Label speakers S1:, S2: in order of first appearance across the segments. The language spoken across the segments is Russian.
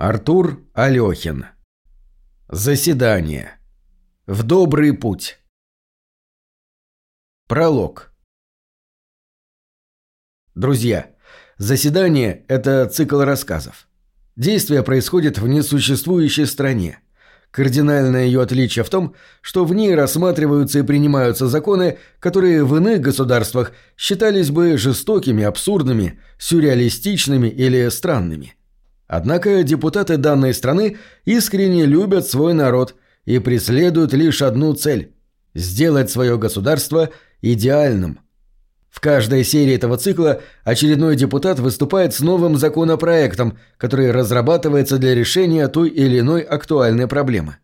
S1: Артур Алехин. Заседание. В добрый путь. Пролог. Друзья, заседание – это цикл рассказов. Действие происходит в несуществующей стране. Кардинальное ее отличие в том, что в ней рассматриваются и принимаются законы, которые в иных государствах считались бы жестокими, абсурдными, сюрреалистичными или странными. Однако депутаты данной страны искренне любят свой народ и преследуют лишь одну цель – сделать свое государство идеальным. В каждой серии этого цикла очередной депутат выступает с новым законопроектом, который разрабатывается для решения той или иной актуальной проблемы.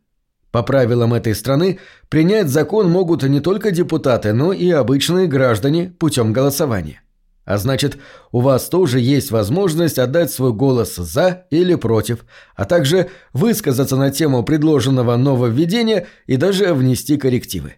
S1: По правилам этой страны принять закон могут не только депутаты, но и обычные граждане путем голосования. А значит, у вас тоже есть возможность отдать свой голос «за» или «против», а также высказаться на тему предложенного нововведения и даже внести коррективы.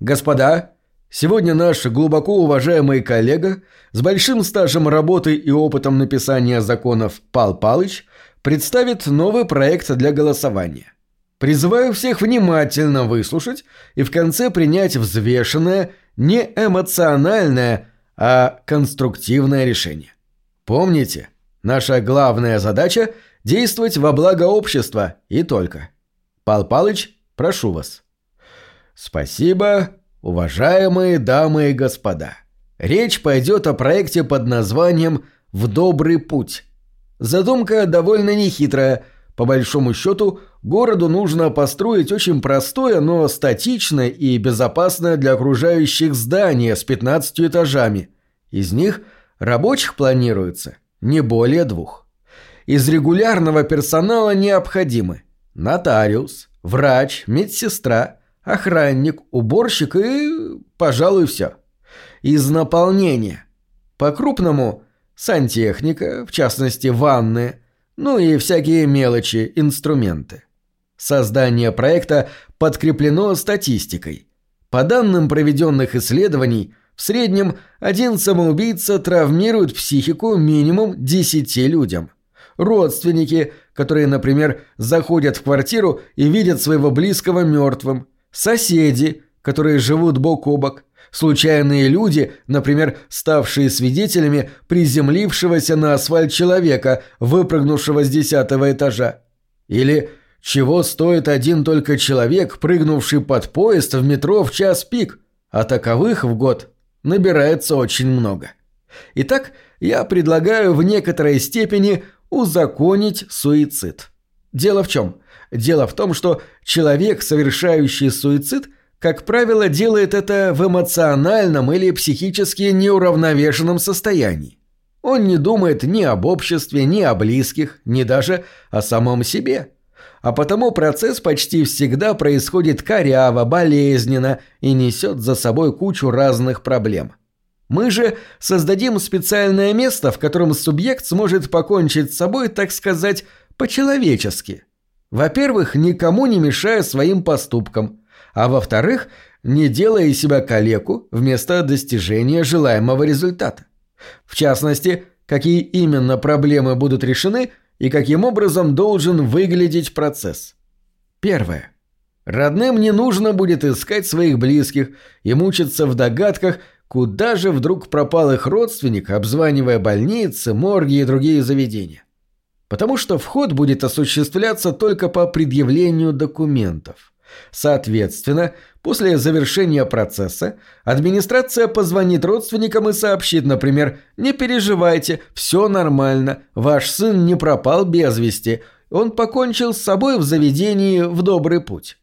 S1: Господа, сегодня наш глубоко уважаемый коллега с большим стажем работы и опытом написания законов Пал Палыч представит новый проект для голосования. Призываю всех внимательно выслушать и в конце принять взвешенное – не эмоциональное, а конструктивное решение. Помните, наша главная задача – действовать во благо общества и только. Пал Палыч, прошу вас. Спасибо, уважаемые дамы и господа. Речь пойдет о проекте под названием «В добрый путь». Задумка довольно нехитрая – по большому счету, городу нужно построить очень простое, но статичное и безопасное для окружающих здание с 15 этажами. Из них рабочих планируется не более двух. Из регулярного персонала необходимы нотариус, врач, медсестра, охранник, уборщик и, пожалуй, все. Из наполнения. По-крупному – сантехника, в частности, ванны – ну и всякие мелочи, инструменты. Создание проекта подкреплено статистикой. По данным проведенных исследований, в среднем один самоубийца травмирует психику минимум 10 людям. Родственники, которые, например, заходят в квартиру и видят своего близкого мертвым. Соседи, которые живут бок о бок. Случайные люди, например, ставшие свидетелями приземлившегося на асфальт человека, выпрыгнувшего с десятого этажа. Или чего стоит один только человек, прыгнувший под поезд в метро в час пик, а таковых в год набирается очень много. Итак, я предлагаю в некоторой степени узаконить суицид. Дело в чем? Дело в том, что человек, совершающий суицид – как правило, делает это в эмоциональном или психически неуравновешенном состоянии. Он не думает ни об обществе, ни о близких, ни даже о самом себе. А потому процесс почти всегда происходит коряво, болезненно и несет за собой кучу разных проблем. Мы же создадим специальное место, в котором субъект сможет покончить с собой, так сказать, по-человечески. Во-первых, никому не мешая своим поступкам – а во-вторых, не делая из себя калеку вместо достижения желаемого результата. В частности, какие именно проблемы будут решены и каким образом должен выглядеть процесс. Первое. Родным не нужно будет искать своих близких и мучиться в догадках, куда же вдруг пропал их родственник, обзванивая больницы, морги и другие заведения. Потому что вход будет осуществляться только по предъявлению документов. Соответственно, после завершения процесса администрация позвонит родственникам и сообщит, например, «Не переживайте, все нормально, ваш сын не пропал без вести, он покончил с собой в заведении в добрый путь».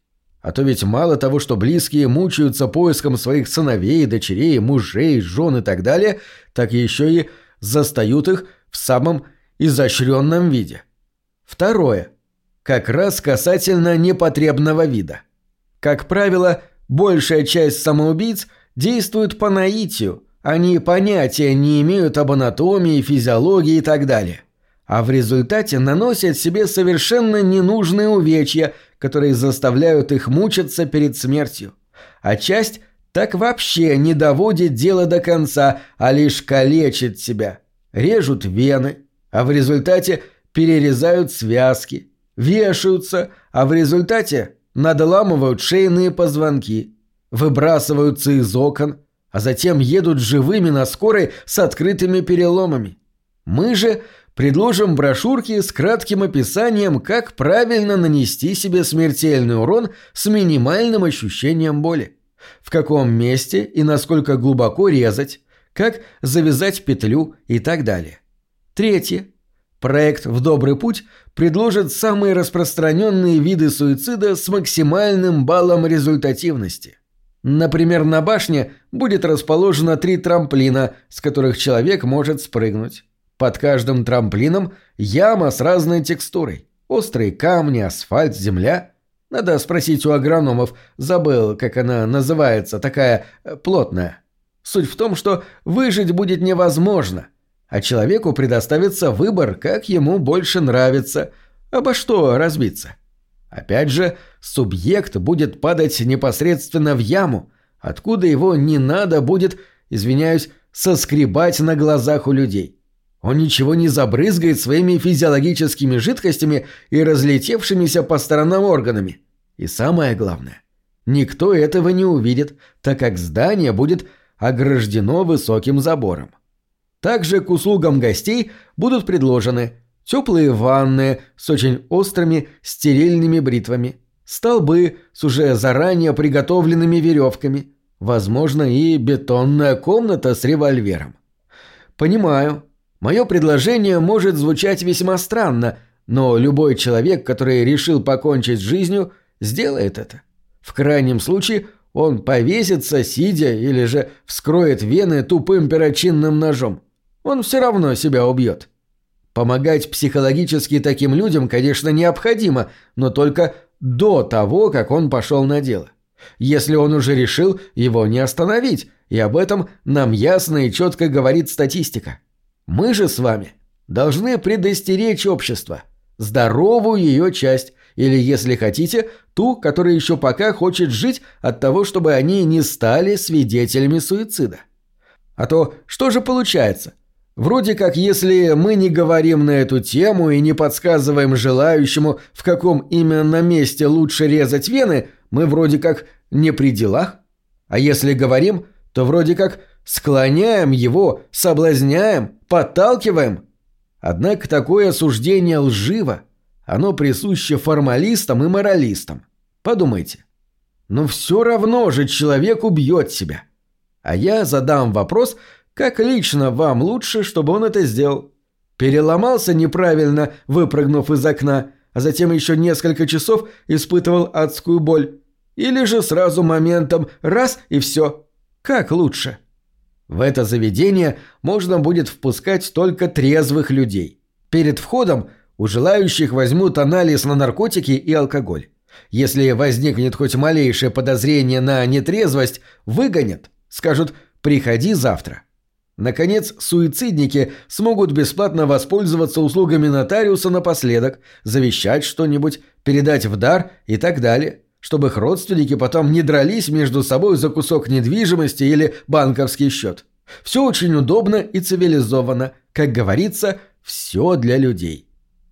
S1: А то ведь мало того, что близкие мучаются поиском своих сыновей, дочерей, мужей, жен и так далее, так еще и застают их в самом изощренном виде. Второе – как раз касательно непотребного вида. Как правило, большая часть самоубийц действует по наитию, они понятия не имеют об анатомии, физиологии и так далее. А в результате наносят себе совершенно ненужные увечья, которые заставляют их мучиться перед смертью. А часть так вообще не доводит дело до конца, а лишь калечит себя. Режут вены, а в результате перерезают связки, вешаются, а в результате надламывают шейные позвонки, выбрасываются из окон, а затем едут живыми на скорой с открытыми переломами. Мы же предложим брошюрки с кратким описанием, как правильно нанести себе смертельный урон с минимальным ощущением боли. В каком месте и насколько глубоко резать, как завязать петлю и так далее. Третье. Проект «В добрый путь» предложит самые распространенные виды суицида с максимальным баллом результативности. Например, на башне будет расположено три трамплина, с которых человек может спрыгнуть. Под каждым трамплином яма с разной текстурой. Острые камни, асфальт, земля. Надо спросить у агрономов, забыл, как она называется, такая э, плотная. Суть в том, что выжить будет невозможно, а человеку предоставится выбор, как ему больше нравится, обо что разбиться. Опять же, субъект будет падать непосредственно в яму, откуда его не надо будет, извиняюсь, соскребать на глазах у людей. Он ничего не забрызгает своими физиологическими жидкостями и разлетевшимися по сторонам органами. И самое главное, никто этого не увидит, так как здание будет ограждено высоким забором. Также к услугам гостей будут предложены теплые ванны с очень острыми стерильными бритвами, столбы с уже заранее приготовленными веревками, возможно и бетонная комната с револьвером. Понимаю, Мое предложение может звучать весьма странно, но любой человек, который решил покончить с жизнью, сделает это. В крайнем случае он повесится, сидя, или же вскроет вены тупым перочинным ножом. Он все равно себя убьет. Помогать психологически таким людям, конечно, необходимо, но только до того, как он пошел на дело. Если он уже решил, его не остановить, и об этом нам ясно и четко говорит статистика. Мы же с вами должны предостеречь общество, здоровую ее часть, или, если хотите, ту, которая еще пока хочет жить от того, чтобы они не стали свидетелями суицида. А то что же получается? Вроде как если мы не говорим на эту тему и не подсказываем желающему, в каком именно месте лучше резать вены, мы вроде как не при делах. А если говорим, то вроде как склоняем его, соблазняем, подталкиваем. Однако такое суждение лживо. Оно присуще формалистам и моралистам. Подумайте. Но все равно же человек убьет себя. А я задам вопрос, как лично вам лучше, чтобы он это сделал. Переломался неправильно, выпрыгнув из окна, а затем еще несколько часов испытывал адскую боль. Или же сразу моментом раз и все. Как лучше? — в это заведение можно будет впускать только трезвых людей. Перед входом у желающих возьмут анализ на наркотики и алкоголь. Если возникнет хоть малейшее подозрение на нетрезвость, выгонят. Скажут «приходи завтра». Наконец, суицидники смогут бесплатно воспользоваться услугами нотариуса напоследок, завещать что-нибудь, передать в дар и так далее чтобы их родственники потом не дрались между собой за кусок недвижимости или банковский счет. Все очень удобно и цивилизованно, как говорится, все для людей.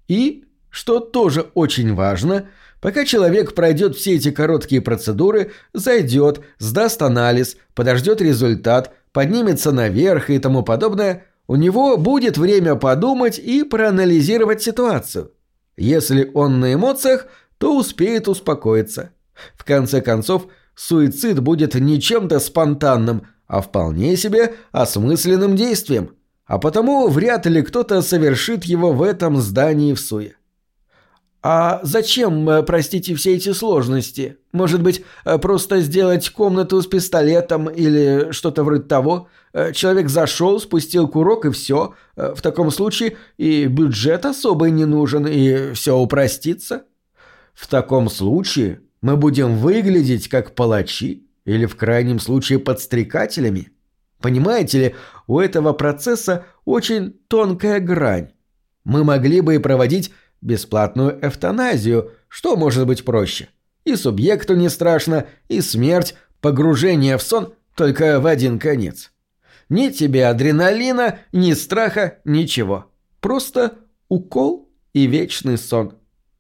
S1: И, что тоже очень важно, пока человек пройдет все эти короткие процедуры, зайдет, сдаст анализ, подождет результат, поднимется наверх и тому подобное, у него будет время подумать и проанализировать ситуацию. Если он на эмоциях, то успеет успокоиться. В конце концов, суицид будет не чем-то спонтанным, а вполне себе осмысленным действием, а потому вряд ли кто-то совершит его в этом здании в суе. «А зачем, э, простите, все эти сложности? Может быть, э, просто сделать комнату с пистолетом или что-то вроде того? Э, человек зашел, спустил курок и все. В таком случае и бюджет особый не нужен, и все упростится?» «В таком случае мы будем выглядеть как палачи или в крайнем случае подстрекателями. Понимаете ли, у этого процесса очень тонкая грань. Мы могли бы и проводить бесплатную эвтаназию, что может быть проще. И субъекту не страшно, и смерть, погружение в сон только в один конец. Ни тебе адреналина, ни страха, ничего. Просто укол и вечный сон.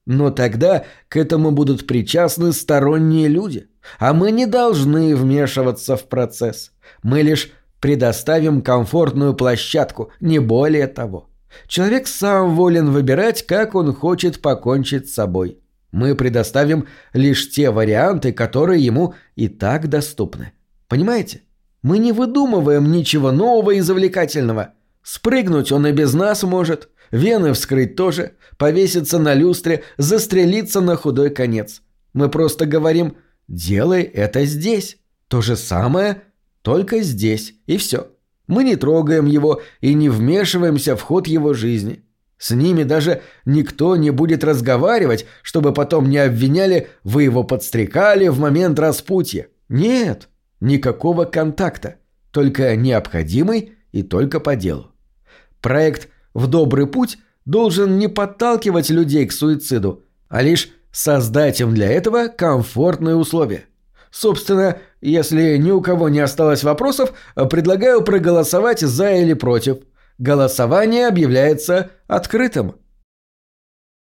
S1: Но тогда к этому будут причастны сторонние люди, а мы не должны вмешиваться в процесс. Мы лишь предоставим комфортную площадку, не более того. Человек сам волен выбирать, как он хочет покончить с собой. Мы предоставим лишь те варианты, которые ему и так доступны. Понимаете? Мы не выдумываем ничего нового и завлекательного. Спрыгнуть он и без нас может, вены вскрыть тоже, повеситься на люстре, застрелиться на худой конец. Мы просто говорим «делай это здесь». То же самое, только здесь, и все. Мы не трогаем его и не вмешиваемся в ход его жизни. С ними даже никто не будет разговаривать, чтобы потом не обвиняли «вы его подстрекали в момент распутья». Нет, никакого контакта, только необходимый и только по делу. Проект «В добрый путь» должен не подталкивать людей к суициду, а лишь создать им для этого комфортные условия. Собственно, если ни у кого не осталось вопросов, предлагаю проголосовать за или против – Голосование объявляется открытым.